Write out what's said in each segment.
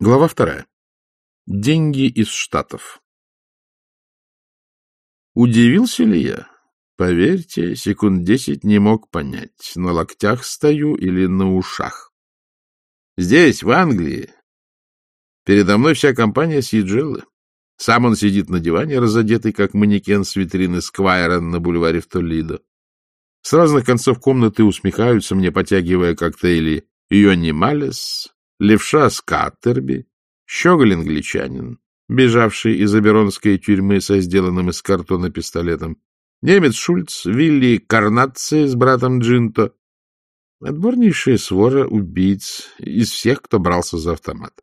Глава вторая. Деньги из Штатов. Удивился ли я? Поверьте, секунд десять не мог понять, на локтях стою или на ушах. Здесь, в Англии, передо мной вся компания Сиджеллы. Сам он сидит на диване, разодетый, как манекен с витрины Сквайра на бульваре в Толидо. С разных концов комнаты усмехаются мне, потягивая коктейли Йонни Малес, левша Скаттерби, щеголь-англичанин, бежавший из Аберонской тюрьмы со сделанным из картона пистолетом, немец Шульц, Вилли Карнаци с братом Джинто, отборнейшая свора убийц из всех, кто брался за автомат.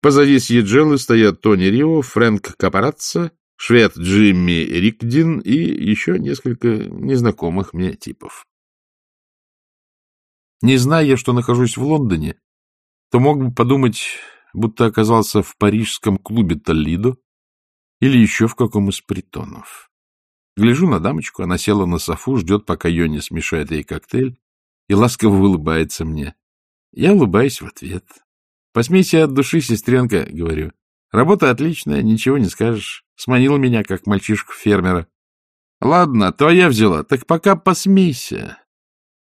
Позади Сьеджелы стоят Тони Рио, Фрэнк Капаратца, швед Джимми Рикдин и еще несколько незнакомых мне типов. Не зная, что нахожусь в Лондоне, то мог бы подумать, будто оказался в парижском клубе Толидо или еще в каком из притонов. Гляжу на дамочку, она села на софу, ждет, пока Йони смешает ей коктейль, и ласково улыбается мне. Я улыбаюсь в ответ. «Посмейся от души, сестренка», — говорю. «Работа отличная, ничего не скажешь. Сманил меня, как мальчишку-фермера». «Ладно, твоя взяла, так пока посмейся.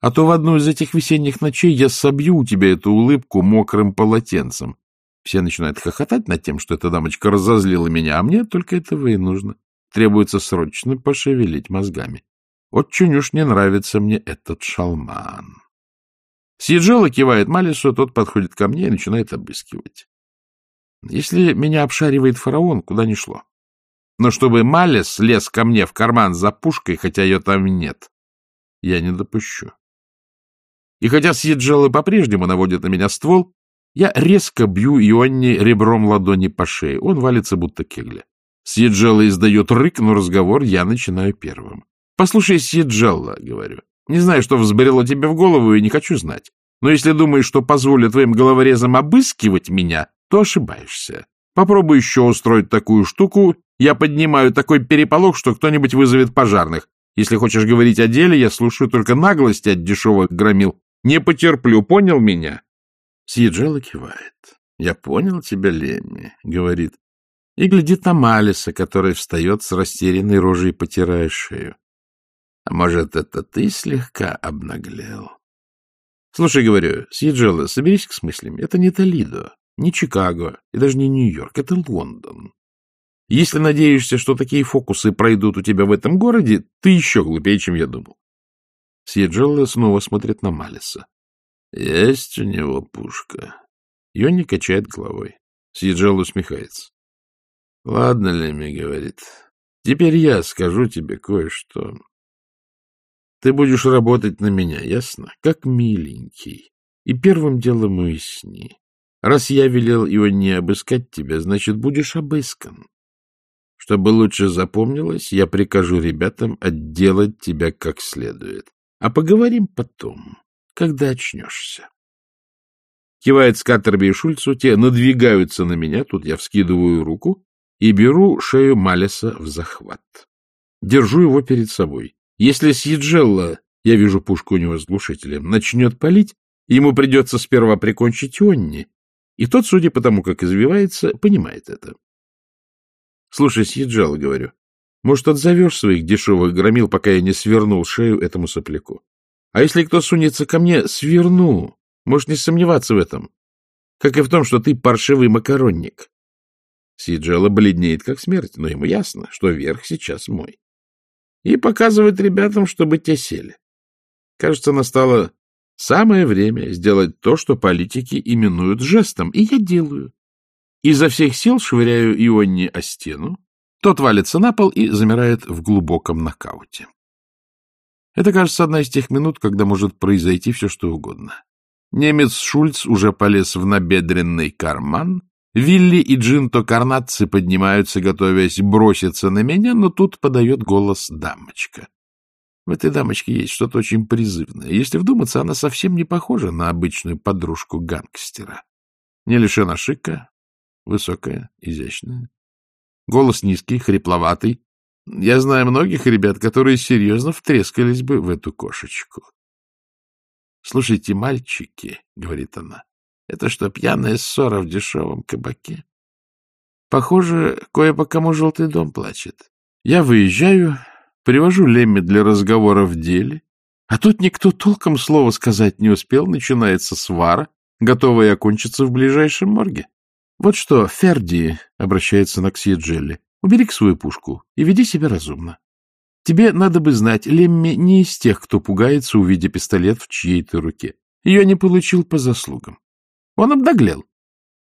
А то в одну из этих весенних ночей я собью у тебя эту улыбку мокрым полотенцем. Все начинают хохотать над тем, что эта дамочка разозлила меня, а мне только этого и нужно. Требуется срочно пошевелить мозгами. Очень уж не нравится мне этот шалман. Сиджела кивает Малису, тот подходит ко мне и начинает обыскивать. Если меня обшаривает фараон, куда ни шло. Но чтобы Малис лез ко мне в карман за пушкой, хотя ее там нет, я не допущу. И хотя Сиджелы по-прежнему наводит на меня ствол, я резко бью Ионни ребром ладони по шее. Он валится, будто кегля. Сиджелла издает рык, но разговор я начинаю первым. «Послушай, Сиджелла», — говорю, — «не знаю, что взбрело тебе в голову, и не хочу знать. Но если думаешь, что позволю твоим головорезам обыскивать меня, то ошибаешься. Попробуй еще устроить такую штуку. Я поднимаю такой переполох, что кто-нибудь вызовет пожарных. Если хочешь говорить о деле, я слушаю только наглости от дешевых громил. Не потерплю, понял меня?» Сиджела кивает. «Я понял тебя, Лемми», — говорит. И глядит на Малиса, который встает с растерянной рожей, потирая шею. «А может, это ты слегка обнаглел?» «Слушай, — говорю, — Сиджела, соберись к с мыслями. Это не Толидо, не Чикаго и даже не Нью-Йорк. Это Лондон. Если надеешься, что такие фокусы пройдут у тебя в этом городе, ты еще глупее, чем я думал. Сиджелла снова смотрит на Малиса. — Есть у него пушка. Йонни качает головой. Сиджелла усмехается. — Ладно, Леми, — говорит, — теперь я скажу тебе кое-что. Ты будешь работать на меня, ясно? Как миленький. И первым делом уясни. Раз я велел Ионне обыскать тебя, значит, будешь обыскан. Чтобы лучше запомнилось, я прикажу ребятам отделать тебя как следует. А поговорим потом, когда очнешься. Кивает Скаттерби и Шульцу, те надвигаются на меня, тут я вскидываю руку и беру шею Малеса в захват. Держу его перед собой. Если Сьеджелла, я вижу пушку у него с глушителем, начнет палить, ему придется сперва прикончить Онни, и тот, судя по тому, как извивается, понимает это. Слушай, Сьеджелла, говорю, может, отзовешь своих дешевых громил, пока я не свернул шею этому сопляку? А если кто сунется ко мне, сверну. Можешь не сомневаться в этом. Как и в том, что ты паршивый макаронник. Сиджела бледнеет, как смерть, но ему ясно, что верх сейчас мой. И показывает ребятам, чтобы те сели. Кажется, настало самое время сделать то, что политики именуют жестом, и я делаю. Изо всех сил швыряю Ионни о стену, тот валится на пол и замирает в глубоком нокауте. Это, кажется, одна из тех минут, когда может произойти все, что угодно. Немец Шульц уже полез в набедренный карман, Вилли и Джинто Карнацци поднимаются, готовясь броситься на меня, но тут подает голос дамочка. В этой дамочке есть что-то очень призывное. Если вдуматься, она совсем не похожа на обычную подружку гангстера. Не лишена шика, высокая, изящная. Голос низкий, хрипловатый. Я знаю многих ребят, которые серьезно втрескались бы в эту кошечку. — Слушайте, мальчики, — говорит она, Это что, пьяная ссора в дешевом кабаке? Похоже, кое по кому желтый дом плачет. Я выезжаю, привожу Лемми для разговора в деле, а тут никто толком слова сказать не успел, начинается свара, готовая окончиться в ближайшем морге. Вот что, Ферди, — обращается на Ксия Джелли, — убери свою пушку и веди себя разумно. Тебе надо бы знать, Лемми не из тех, кто пугается, увидя пистолет в чьей-то руке. Ее не получил по заслугам. Он обнаглел.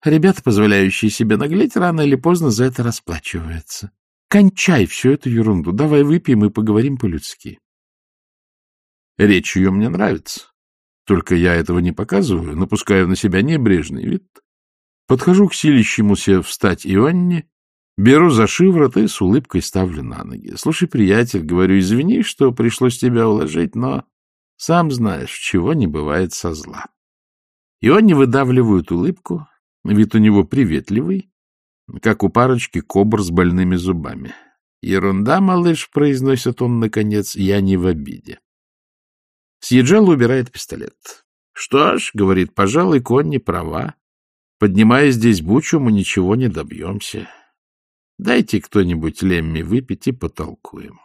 Ребята, позволяющие себе наглеть, рано или поздно за это расплачиваются. Кончай всю эту ерунду. Давай выпьем и поговорим по-людски. Речь ее мне нравится. Только я этого не показываю, напускаю на себя небрежный вид. Подхожу к силищемуся встать Ионне Беру за шиворот и с улыбкой ставлю на ноги. Слушай, приятель, говорю, извини, что пришлось тебя уложить, но сам знаешь, чего не бывает со зла. И он не выдавливает улыбку, вид у него приветливый, как у парочки кобр с больными зубами. «Ерунда, малыш», — произносит он наконец, — «я не в обиде». Съезжал убирает пистолет. «Что ж», — говорит, — «пожалуй, конь не права. Поднимая здесь бучу, мы ничего не добьемся. Дайте кто-нибудь Лемми выпить и потолкуем.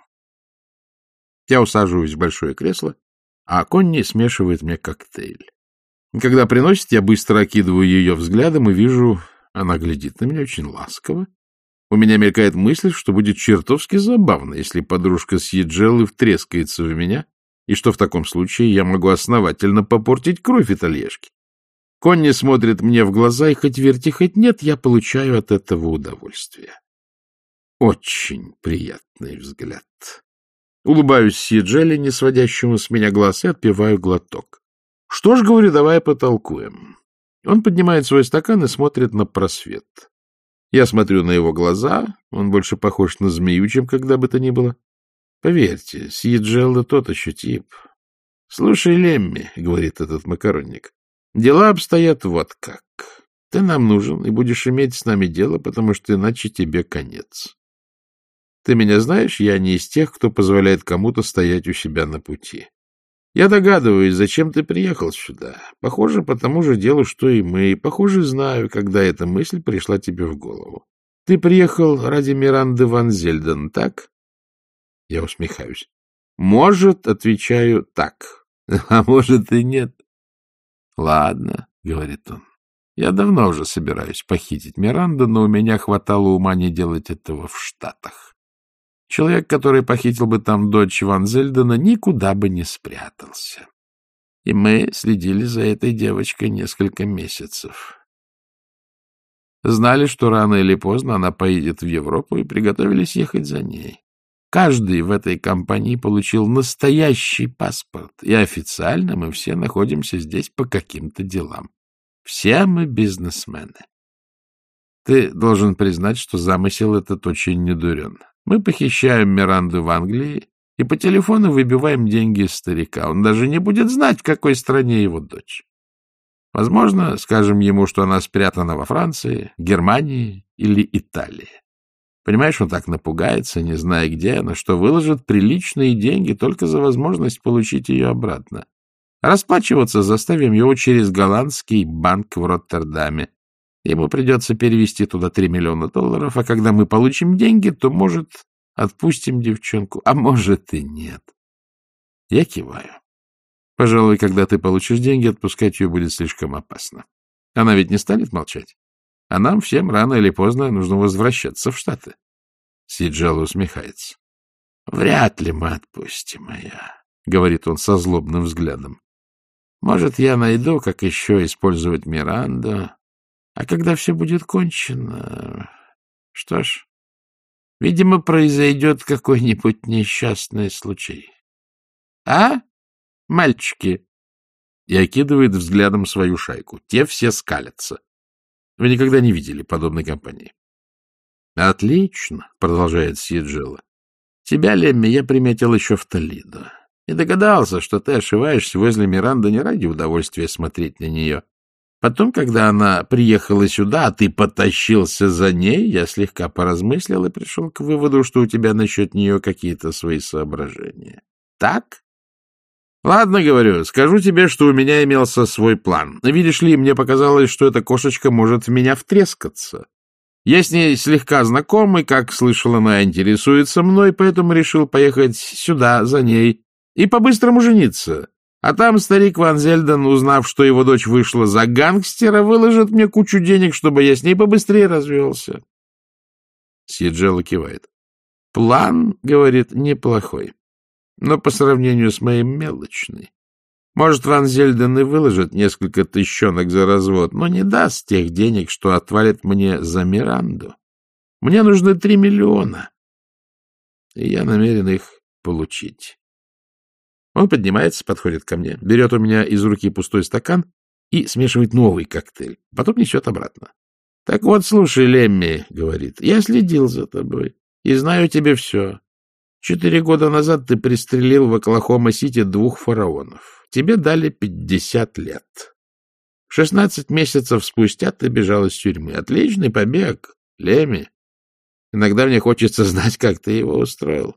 Я усаживаюсь в большое кресло, а Конни смешивает мне коктейль. Когда приносит, я быстро окидываю ее взглядом и вижу, она глядит на меня очень ласково. У меня мелькает мысль, что будет чертовски забавно, если подружка с Еджелы втрескается в меня, и что в таком случае я могу основательно попортить кровь итальяшки. Конни смотрит мне в глаза, и хоть верьте, хоть нет, я получаю от этого удовольствие. Очень приятный взгляд. Улыбаюсь Сиджели, не сводящему с меня глаз, и отпиваю глоток. Что ж, говорю, давай потолкуем. Он поднимает свой стакан и смотрит на просвет. Я смотрю на его глаза, он больше похож на змею, чем когда бы то ни было. Поверьте, Сиджелла тот еще тип. — Слушай, Лемми, — говорит этот макаронник, — дела обстоят вот как. Ты нам нужен и будешь иметь с нами дело, потому что иначе тебе конец. Ты меня знаешь, я не из тех, кто позволяет кому-то стоять у себя на пути. Я догадываюсь, зачем ты приехал сюда. Похоже, по тому же делу, что и мы. Похоже, знаю, когда эта мысль пришла тебе в голову. Ты приехал ради Миранды Ван Зельден, так? Я усмехаюсь. Может, отвечаю, так. А может и нет. Ладно, говорит он. Я давно уже собираюсь похитить Миранду, но у меня хватало ума не делать этого в Штатах. Человек, который похитил бы там дочь Ван Зельдена, никуда бы не спрятался. И мы следили за этой девочкой несколько месяцев. Знали, что рано или поздно она поедет в Европу, и приготовились ехать за ней. Каждый в этой компании получил настоящий паспорт, и официально мы все находимся здесь по каким-то делам. Все мы бизнесмены. Ты должен признать, что замысел этот очень недурен. Мы похищаем Миранду в Англии и по телефону выбиваем деньги из старика. Он даже не будет знать, в какой стране его дочь. Возможно, скажем ему, что она спрятана во Франции, Германии или Италии. Понимаешь, он так напугается, не зная, где она, что выложит приличные деньги только за возможность получить ее обратно. Расплачиваться заставим его через голландский банк в Роттердаме. Ему придется перевести туда 3 миллиона долларов, а когда мы получим деньги, то, может, отпустим девчонку, а может и нет. Я киваю. Пожалуй, когда ты получишь деньги, отпускать ее будет слишком опасно. Она ведь не станет молчать. А нам всем рано или поздно нужно возвращаться в Штаты. Сиджал усмехается. — Вряд ли мы отпустим ее, — говорит он со злобным взглядом. — Может, я найду, как еще использовать Миранду, а когда все будет кончено... Что ж, видимо, произойдет какой-нибудь несчастный случай. А, мальчики? И окидывает взглядом свою шайку. Те все скалятся. Вы никогда не видели подобной компании. — Отлично, — продолжает Сиджела. — Тебя, Лемми, я приметил еще в Толидо. И догадался, что ты ошиваешься возле Миранды не ради удовольствия смотреть на нее, Потом, когда она приехала сюда, а ты потащился за ней, я слегка поразмыслил и пришел к выводу, что у тебя насчет нее какие-то свои соображения. Так? Ладно, говорю, скажу тебе, что у меня имелся свой план. Видишь ли, мне показалось, что эта кошечка может в меня втрескаться. Я с ней слегка знаком, и, как слышал, она интересуется мной, поэтому решил поехать сюда за ней и по-быстрому жениться. А там старик Ван Зельден, узнав, что его дочь вышла за гангстера, выложит мне кучу денег, чтобы я с ней побыстрее развелся. Сиджела кивает. План, говорит, неплохой, но по сравнению с моим мелочный. Может, Ван Зельден и выложит несколько тысячонок за развод, но не даст тех денег, что отвалит мне за Миранду. Мне нужны три миллиона, и я намерен их получить. Он поднимается, подходит ко мне, берет у меня из руки пустой стакан и смешивает новый коктейль. Потом несет обратно. — Так вот, слушай, Лемми, — говорит, — я следил за тобой и знаю тебе все. Четыре года назад ты пристрелил в Оклахома-Сити двух фараонов. Тебе дали пятьдесят лет. Шестнадцать месяцев спустя ты бежал из тюрьмы. Отличный побег, Лемми. Иногда мне хочется знать, как ты его устроил.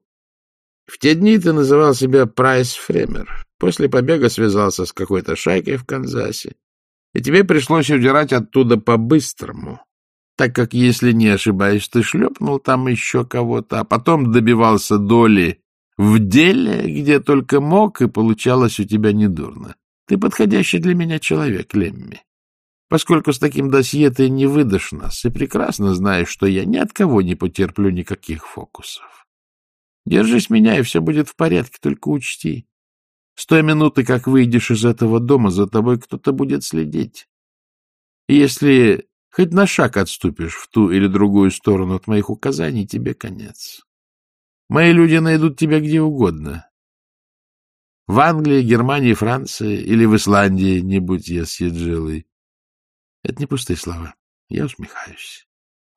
В те дни ты называл себя Прайс Фремер. После побега связался с какой-то шайкой в Канзасе. И тебе пришлось удирать оттуда по-быстрому, так как, если не ошибаюсь, ты шлепнул там еще кого-то, а потом добивался доли в деле, где только мог, и получалось у тебя недурно. Ты подходящий для меня человек, Лемми. Поскольку с таким досье ты не выдашь нас, и прекрасно знаешь, что я ни от кого не потерплю никаких фокусов. Держись меня, и все будет в порядке, только учти. С той минуты, как выйдешь из этого дома, за тобой кто-то будет следить. И если хоть на шаг отступишь в ту или другую сторону от моих указаний, тебе конец. Мои люди найдут тебя где угодно. В Англии, Германии, Франции или в Исландии, не будь я съеджилой. Это не пустые слова. Я усмехаюсь.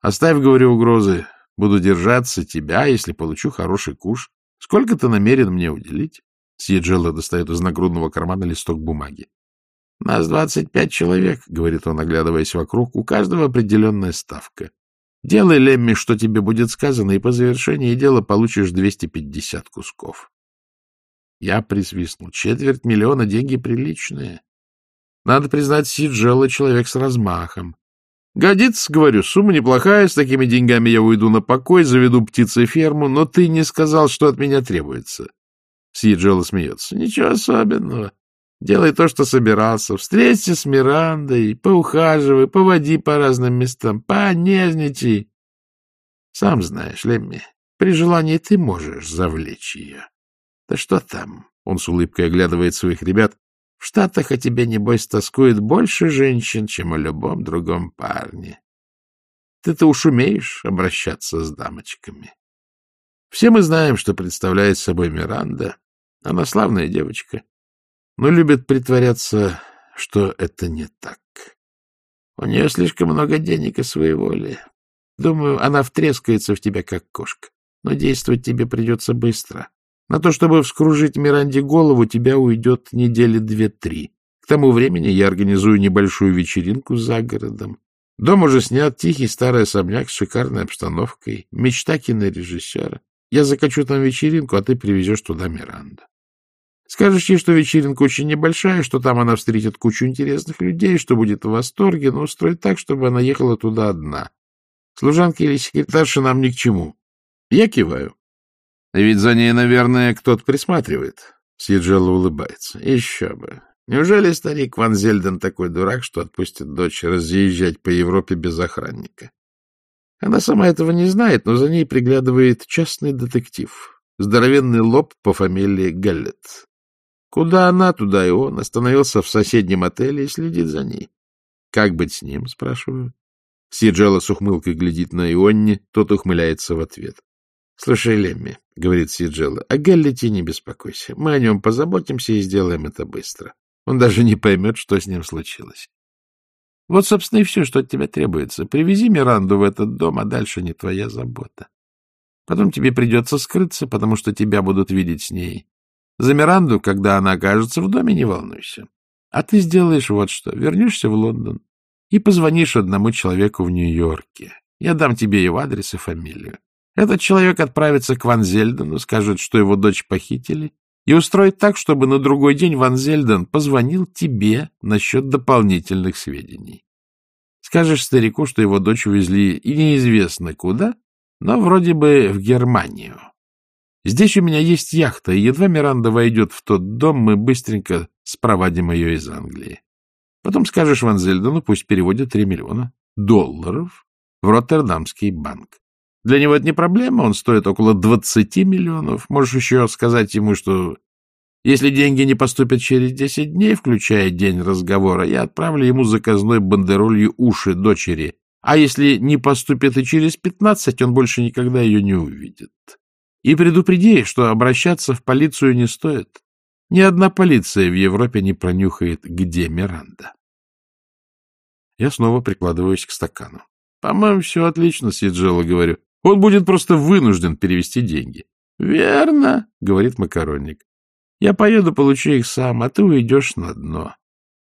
Оставь, говорю, угрозы. Буду держаться тебя, если получу хороший куш. Сколько ты намерен мне уделить? Сьеджелла достает из нагрудного кармана листок бумаги. — Нас двадцать пять человек, — говорит он, оглядываясь вокруг. — У каждого определенная ставка. Делай, Лемми, что тебе будет сказано, и по завершении дела получишь двести пятьдесят кусков. Я присвистнул. Четверть миллиона — деньги приличные. Надо признать, Сиджелла — человек с размахом. Годится, говорю, сумма неплохая, с такими деньгами я уйду на покой, заведу птицеферму, но ты не сказал, что от меня требуется. Сиджела смеется. Ничего особенного. Делай то, что собирался. Встреться с Мирандой, поухаживай, поводи по разным местам, понежничай. Сам знаешь, Лемми, при желании ты можешь завлечь ее. Да что там? Он с улыбкой оглядывает своих ребят. В Штатах о тебе, небось, тоскует больше женщин, чем о любом другом парне. Ты-то уж умеешь обращаться с дамочками. Все мы знаем, что представляет собой Миранда. Она славная девочка, но любит притворяться, что это не так. У нее слишком много денег и своеволия. Думаю, она втрескается в тебя, как кошка. Но действовать тебе придется быстро. На то, чтобы вскружить Миранде голову, тебя уйдет недели две-три. К тому времени я организую небольшую вечеринку за городом. Дом уже снят, тихий старый особняк с шикарной обстановкой. Мечта кинорежиссера. Я закачу там вечеринку, а ты привезешь туда Миранду. Скажешь ей, что вечеринка очень небольшая, что там она встретит кучу интересных людей, что будет в восторге, но устрой так, чтобы она ехала туда одна. Служанки или секретарша нам ни к чему. Я киваю. Ведь за ней, наверное, кто-то присматривает. Сиджелла улыбается. Еще бы. Неужели старик Ван Зельден такой дурак, что отпустит дочь разъезжать по Европе без охранника? Она сама этого не знает, но за ней приглядывает частный детектив. Здоровенный лоб по фамилии Галлет. Куда она, туда и он. Остановился в соседнем отеле и следит за ней. Как быть с ним, спрашиваю. Сиджела с ухмылкой глядит на Ионни, тот ухмыляется в ответ. — Слушай, Лемми, — говорит Сиджелла, — о Галлете не беспокойся. Мы о нем позаботимся и сделаем это быстро. Он даже не поймет, что с ним случилось. Вот, собственно, и все, что от тебя требуется. Привези Миранду в этот дом, а дальше не твоя забота. Потом тебе придется скрыться, потому что тебя будут видеть с ней. За Миранду, когда она окажется в доме, не волнуйся. А ты сделаешь вот что. Вернешься в Лондон и позвонишь одному человеку в Нью-Йорке. Я дам тебе его адрес и фамилию. Этот человек отправится к Ван Зельдену, скажет, что его дочь похитили, и устроить так, чтобы на другой день Ван Зельден позвонил тебе насчет дополнительных сведений. Скажешь старику, что его дочь увезли и неизвестно куда, но вроде бы в Германию. Здесь у меня есть яхта, и едва Миранда войдет в тот дом, мы быстренько спровадим ее из Англии. Потом скажешь Ван Зельдену, пусть переводит 3 миллиона долларов в Роттердамский банк. Для него это не проблема, он стоит около 20 миллионов. Можешь еще сказать ему, что если деньги не поступят через 10 дней, включая день разговора, я отправлю ему заказной бандеролью уши дочери. А если не поступит и через 15, он больше никогда ее не увидит. И предупреди, что обращаться в полицию не стоит. Ни одна полиция в Европе не пронюхает, где Миранда. Я снова прикладываюсь к стакану. — По-моему, все отлично, Сиджелла, говорю. Он будет просто вынужден перевести деньги. — Верно, — говорит макаронник. — Я поеду, получу их сам, а ты уйдешь на дно.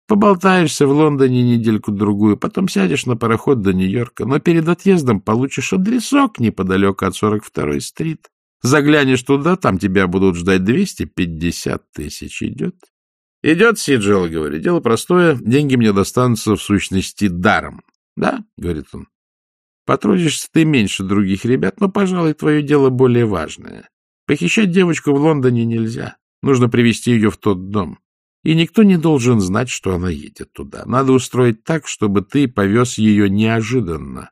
Поболтаешься в Лондоне недельку-другую, потом сядешь на пароход до Нью-Йорка, но перед отъездом получишь адресок неподалеку от 42-й стрит. Заглянешь туда, там тебя будут ждать 250 тысяч. Идет? — Идет, Сиджел, говорю. Дело простое. Деньги мне достанутся в сущности даром. — Да, — говорит он. — Потрудишься ты меньше других ребят, но, пожалуй, твое дело более важное. Похищать девочку в Лондоне нельзя. Нужно привести ее в тот дом. И никто не должен знать, что она едет туда. Надо устроить так, чтобы ты повез ее неожиданно.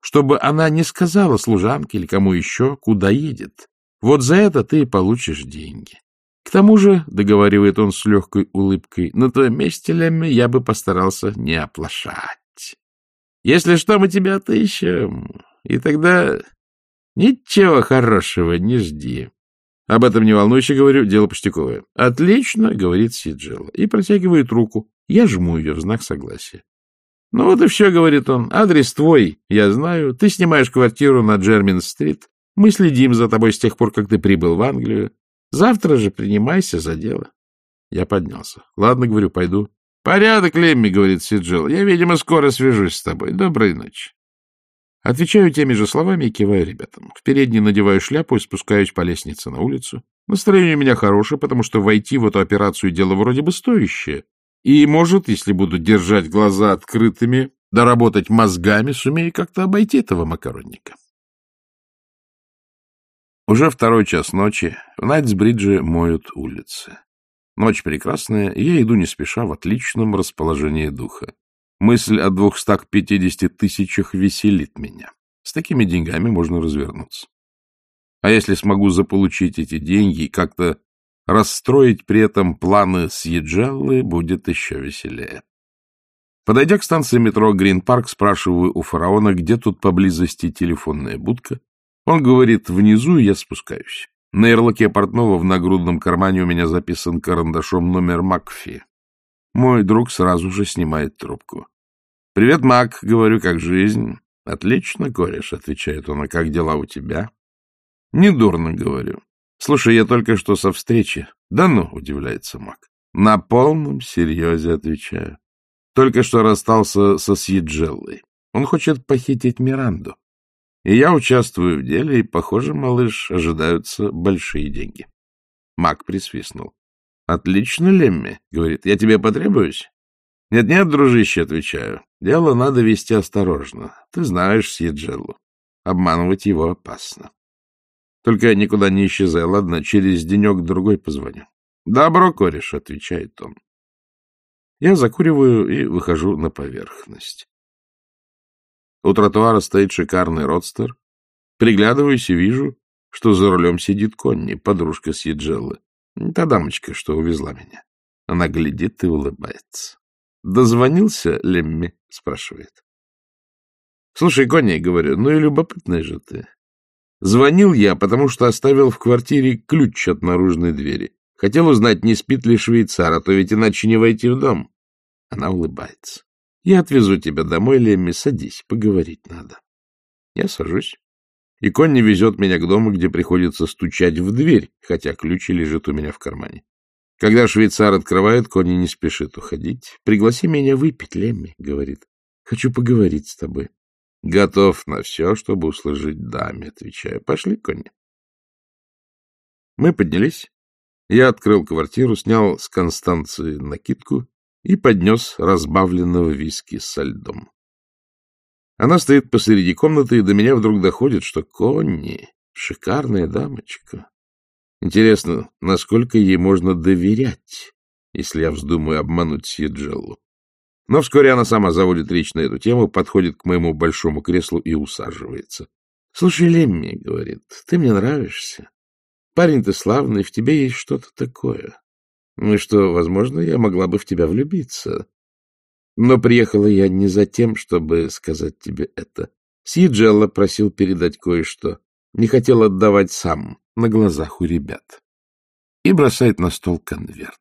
Чтобы она не сказала служанке или кому еще, куда едет. Вот за это ты и получишь деньги. К тому же, — договаривает он с легкой улыбкой, — на твоем месте, Лемми, я бы постарался не оплошать. Если что, мы тебя отыщем, и тогда ничего хорошего не жди. Об этом не волнуйся, говорю, дело пустяковое. Отлично, — говорит Сиджелла, и протягивает руку. Я жму ее в знак согласия. Ну вот и все, — говорит он, — адрес твой, я знаю. Ты снимаешь квартиру на Джермин-стрит. Мы следим за тобой с тех пор, как ты прибыл в Англию. Завтра же принимайся за дело. Я поднялся. Ладно, говорю, пойду. Порядок, Лемми, говорит Сиджел. Я, видимо, скоро свяжусь с тобой. Доброй ночи. Отвечаю теми же словами и киваю ребятам. В передней надеваю шляпу и спускаюсь по лестнице на улицу. Настроение у меня хорошее, потому что войти в эту операцию дело вроде бы стоящее. И, может, если буду держать глаза открытыми, доработать мозгами, сумею как-то обойти этого макаронника. Уже второй час ночи в Найтсбридже моют улицы. Ночь прекрасная, и я иду не спеша в отличном расположении духа. Мысль о двухстах пятидесяти тысячах веселит меня. С такими деньгами можно развернуться. А если смогу заполучить эти деньги и как-то расстроить при этом планы Сьеджеллы, будет еще веселее. Подойдя к станции метро Грин-парк, спрашиваю у фараона, где тут поблизости телефонная будка, он говорит внизу, я спускаюсь. На ярлыке портного в нагрудном кармане у меня записан карандашом номер Макфи. Мой друг сразу же снимает трубку. — Привет, Мак, — говорю, — как жизнь? — Отлично, кореш, — отвечает он, — а как дела у тебя? — Недурно, — говорю. — Слушай, я только что со встречи. — Да ну, — удивляется Мак. — На полном серьезе, — отвечаю. Только что расстался со Сьеджеллой. Он хочет похитить Миранду. И я участвую в деле, и, похоже, малыш, ожидаются большие деньги. Мак присвистнул. — Отлично, Лемми, — говорит, — я тебе потребуюсь? Нет, — Нет-нет, дружище, — отвечаю. Дело надо вести осторожно. Ты знаешь Сьеджеллу. Обманывать его опасно. Только никуда не исчезай, ладно? Через денек-другой позвоню. — Добро, кореш, — отвечает он. Я закуриваю и выхожу на поверхность. У тротуара стоит шикарный родстер. Приглядываюсь и вижу, что за рулем сидит Конни, подружка Сьеджеллы. Та дамочка, что увезла меня. Она глядит и улыбается. «Дозвонился Лемми?» — спрашивает. «Слушай, Конни, — говорю, — ну и любопытная же ты. Звонил я, потому что оставил в квартире ключ от наружной двери. Хотел узнать, не спит ли швейцар, а то ведь иначе не войти в дом». Она улыбается. Я отвезу тебя домой, Лемми, садись, поговорить надо. Я сажусь. И Конни везет меня к дому, где приходится стучать в дверь, хотя ключ лежит у меня в кармане. Когда швейцар открывает, Конни не спешит уходить. «Пригласи меня выпить, Лемми», — говорит. «Хочу поговорить с тобой». «Готов на все, чтобы услужить даме», — отвечаю. «Пошли, Конни». Мы поднялись Я открыл квартиру, снял с Констанции накидку и поднес разбавленного виски со льдом. Она стоит посреди комнаты, и до меня вдруг доходит, что Конни — шикарная дамочка. Интересно, насколько ей можно доверять, если я вздумаю обмануть Сиджеллу. Но вскоре она сама заводит речь на эту тему, подходит к моему большому креслу и усаживается. — Слушай, Лемми, — говорит, — ты мне нравишься. Парень ты славный, в тебе есть что-то такое. Ну и что, возможно, я могла бы в тебя влюбиться. Но приехала я не за тем, чтобы сказать тебе это. Сиджелла просил передать кое-что. Не хотел отдавать сам, на глазах у ребят. И бросает на стол конверт.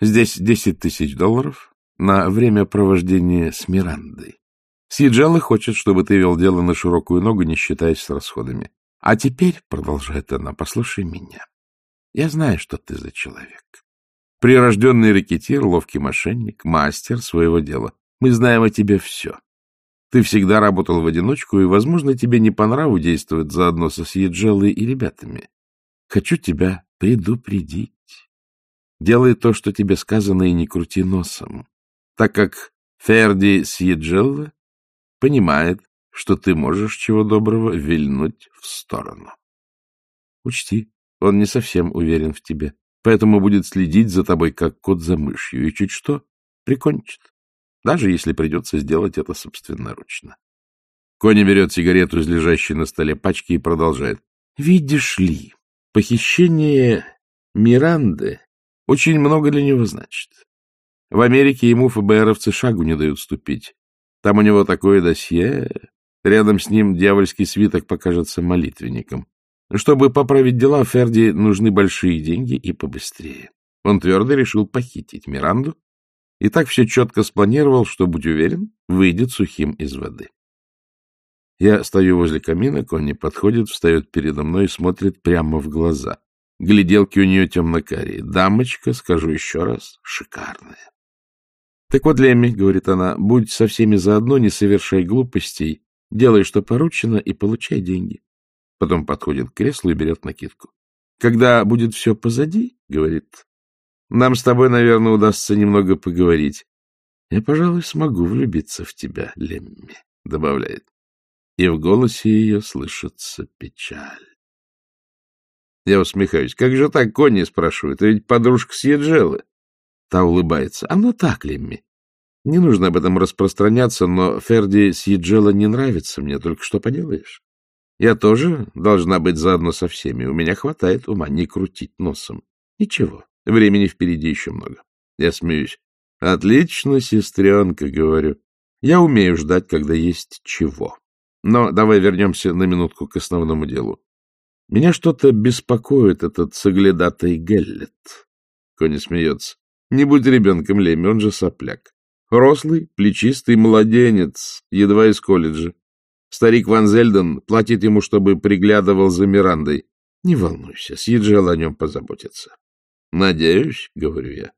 Здесь десять тысяч долларов на время провождения с Мирандой. Сиджелла хочет, чтобы ты вел дело на широкую ногу, не считаясь с расходами. А теперь, — продолжает она, — послушай меня. Я знаю, что ты за человек. Прирожденный рекетир, ловкий мошенник, мастер своего дела. Мы знаем о тебе все. Ты всегда работал в одиночку, и, возможно, тебе не по нраву действовать заодно со Сьеджелой и ребятами. Хочу тебя предупредить. Делай то, что тебе сказано, и не крути носом, так как Ферди Сьеджелла понимает, что ты можешь чего доброго вильнуть в сторону. Учти, он не совсем уверен в тебе, поэтому будет следить за тобой, как кот за мышью, и чуть что прикончит, даже если придется сделать это собственноручно. Кони берет сигарету из лежащей на столе пачки и продолжает. Видишь ли, похищение Миранды очень много для него значит. В Америке ему ФБРовцы шагу не дают ступить. Там у него такое досье, Рядом с ним дьявольский свиток покажется молитвенником. Чтобы поправить дела, Ферди нужны большие деньги и побыстрее. Он твердо решил похитить Миранду и так все четко спланировал, что, будь уверен, выйдет сухим из воды. Я стою возле камина, Конни подходит, встает передо мной и смотрит прямо в глаза. Гляделки у нее темно-карие. Дамочка, скажу еще раз, шикарная. — Так вот, Лемми, — говорит она, — будь со всеми заодно, не совершай глупостей Делай, что поручено, и получай деньги. Потом подходит к креслу и берет накидку. Когда будет все позади, — говорит, — нам с тобой, наверное, удастся немного поговорить. Я, пожалуй, смогу влюбиться в тебя, Лемми, — добавляет. И в голосе ее слышится печаль. Я усмехаюсь. Как же так, Конни, спрашиваю? Ты ведь подружка Сьеджелы. Та улыбается. Оно так, Лемми. Не нужно об этом распространяться, но Ферди Сьеджела не нравится мне, только что поделаешь. Я тоже должна быть заодно со всеми. У меня хватает ума не крутить носом. Ничего, времени впереди еще много. Я смеюсь. Отлично, сестренка, говорю. Я умею ждать, когда есть чего. Но давай вернемся на минутку к основному делу. Меня что-то беспокоит этот соглядатый Геллет. Кони смеется. Не будь ребенком, Леми, он же сопляк. Рослый, плечистый младенец, едва из колледжа. Старик Ван Зельден платит ему, чтобы приглядывал за Мирандой. Не волнуйся, Сиджел о нем позаботится. Надеюсь, — говорю я.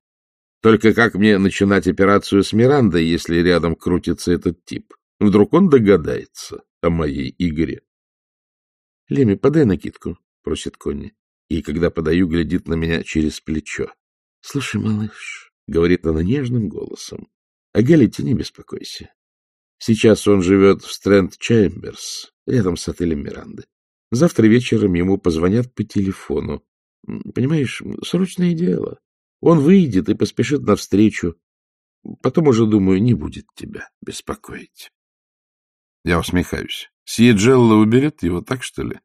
Только как мне начинать операцию с Мирандой, если рядом крутится этот тип? Вдруг он догадается о моей игре? — Леми, подай накидку, — просит Конни. И, когда подаю, глядит на меня через плечо. — Слушай, малыш, — говорит она нежным голосом, о Галите не беспокойся. Сейчас он живет в Стрэнд Чемберс, рядом с отелем Миранды. Завтра вечером ему позвонят по телефону. Понимаешь, срочное дело. Он выйдет и поспешит навстречу. Потом уже, думаю, не будет тебя беспокоить. Я усмехаюсь. Сиеджелла уберет его, так что ли?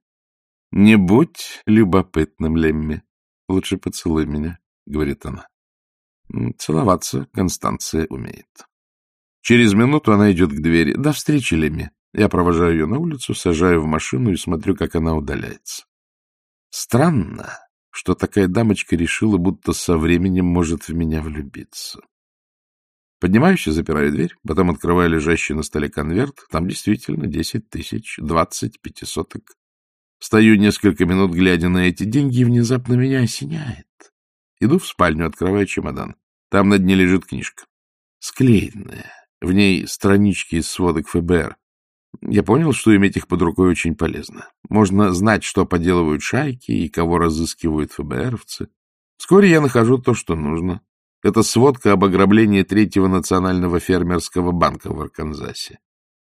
Не будь любопытным, Лемми. Лучше поцелуй меня, — говорит она. Целоваться Констанция умеет. Через минуту она идет к двери. До встречи, Леми. Я провожаю ее на улицу, сажаю в машину и смотрю, как она удаляется. Странно, что такая дамочка решила, будто со временем может в меня влюбиться. Поднимаюсь и запираю дверь, потом открываю лежащий на столе конверт. Там действительно десять тысяч, двадцать пятисоток. Стою несколько минут, глядя на эти деньги, и внезапно меня осеняет. Иду в спальню, открываю чемодан. Там на дне лежит книжка. Склеенная. В ней странички из сводок ФБР. Я понял, что иметь их под рукой очень полезно. Можно знать, что поделывают шайки и кого разыскивают ФБРовцы. Вскоре я нахожу то, что нужно. Это сводка об ограблении Третьего национального фермерского банка в Арканзасе.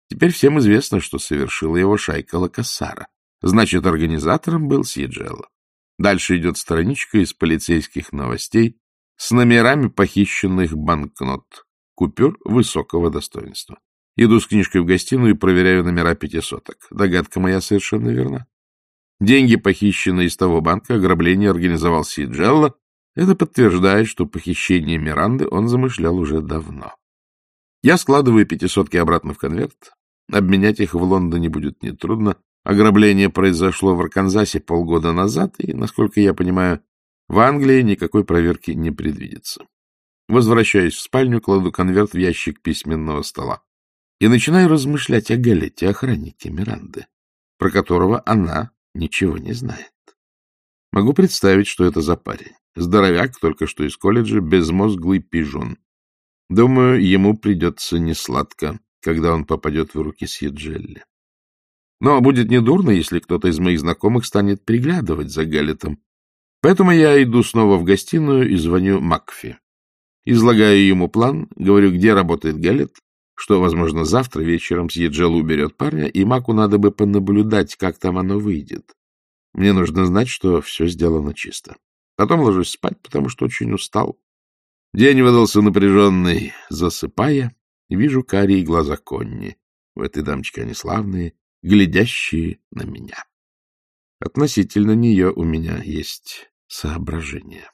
Теперь всем известно, что совершила его шайка Лакассара. Значит, организатором был Сиджелло. Дальше идет страничка из полицейских новостей с номерами похищенных банкнот, купюр высокого достоинства. Иду с книжкой в гостиную и проверяю номера пятисоток. Догадка моя совершенно верна. Деньги, похищенные из того банка, ограбление организовал Сиджелло. Это подтверждает, что похищение Миранды он замышлял уже давно. Я складываю пятисотки обратно в конверт. Обменять их в Лондоне будет нетрудно. Ограбление произошло в Арканзасе полгода назад, и, насколько я понимаю, в Англии никакой проверки не предвидится. Возвращаюсь в спальню, кладу конверт в ящик письменного стола и начинаю размышлять о Галете, охраннике Миранды, про которого она ничего не знает. Могу представить, что это за парень. Здоровяк, только что из колледжа, безмозглый пижон. Думаю, ему придется несладко, когда он попадет в руки Сьеджелли. Но будет недурно, если кто-то из моих знакомых станет приглядывать за Галлетом. Поэтому я иду снова в гостиную и звоню Макфи. Излагаю ему план, говорю, где работает Галлет, что, возможно, завтра вечером Сьеджел уберет парня, и Маку надо бы понаблюдать, как там оно выйдет. Мне нужно знать, что все сделано чисто. Потом ложусь спать, потому что очень устал. День выдался напряженный. Засыпая, вижу карие глаза Конни. У этой дамочки они славные, глядящие на меня. Относительно нее у меня есть соображения.